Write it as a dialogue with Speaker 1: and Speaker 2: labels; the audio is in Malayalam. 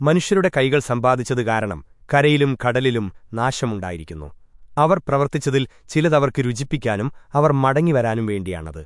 Speaker 1: മനുഷ്യരുടെ കൈകൾ സമ്പാദിച്ചത് കാരണം കരയിലും കടലിലും നാശമുണ്ടായിരിക്കുന്നു. അവർ പ്രവർത്തിച്ചതിൽ ചിലതവർക്ക് രുചിപ്പിക്കാനും അവർ മടങ്ങിവരാനും വേണ്ടിയാണത്.